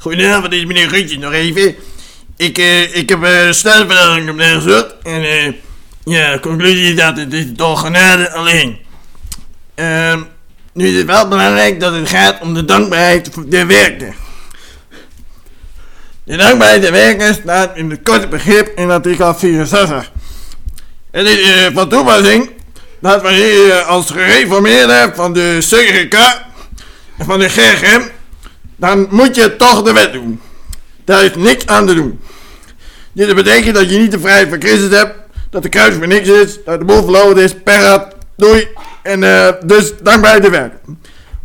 Goedenavond, is meneer Guntje nog even. Ik, eh, ik heb uh, stijlverdeling op gezet. En eh, ja, conclusie is dat het is toch genade alleen. Ehm, nu is het wel belangrijk dat het gaat om de dankbaarheid der werkers. De dankbaarheid der werkers staat in het korte begrip in artikel 64. Het is uh, van toepassing dat wanneer je als gereformeerde van de CGK en van de GGM, dan moet je toch de wet doen. Daar is niks aan te doen. Dit betekent dat je niet de vrijheid van Christus hebt, dat de kruis voor niks is, dat de boel verloren is, per doei. En uh, dus dankbaar de werk.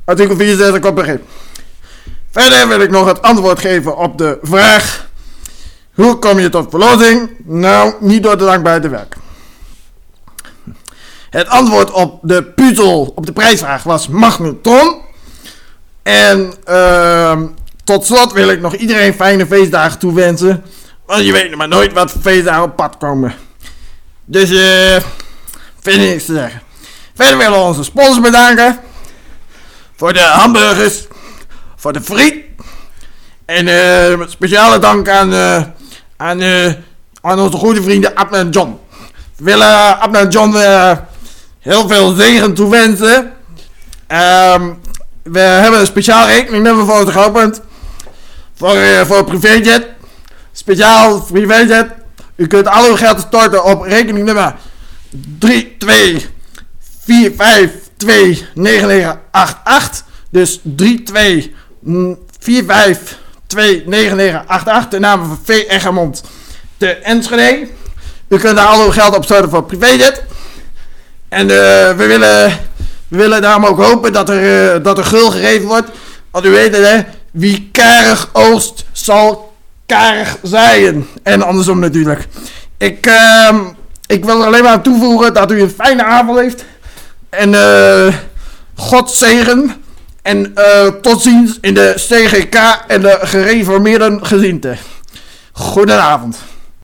Artikel 64 kort begrip. Verder wil ik nog het antwoord geven op de vraag: hoe kom je tot verlossing? Nou, niet door de dankbaarheid werk. Het antwoord op de puzzel, op de prijsvraag, was magnetron. En uh, tot slot wil ik nog iedereen fijne feestdagen toewensen. Want je weet maar nooit wat voor feestdagen op pad komen. Dus eh, vind ik niks te zeggen. Verder willen we onze sponsors bedanken. Voor de hamburgers. Voor de friet. En uh, speciale dank aan, uh, aan, uh, aan onze goede vrienden Abner en John. We willen Abner en John heel veel zegen toewensen. Um, we hebben een speciaal rekeningnummer voor het geopend. Voor, voor privéjet. Speciaal privéjet. U kunt al uw geld storten op rekeningnummer 32 4529988. Dus 32 4529988. De naam van V. Eggermond te Enschede. U kunt daar al uw geld op storten voor privéjet. En uh, we, willen, we willen daarom ook hopen dat er, uh, dat er gul gegeven wordt. Want u weet het hè, wie karig oogst zal karig zaaien. En andersom natuurlijk. Ik, uh, ik wil er alleen maar toevoegen dat u een fijne avond heeft. En uh, God zegen. En uh, tot ziens in de CGK en de gereformeerde geziente. Goedenavond.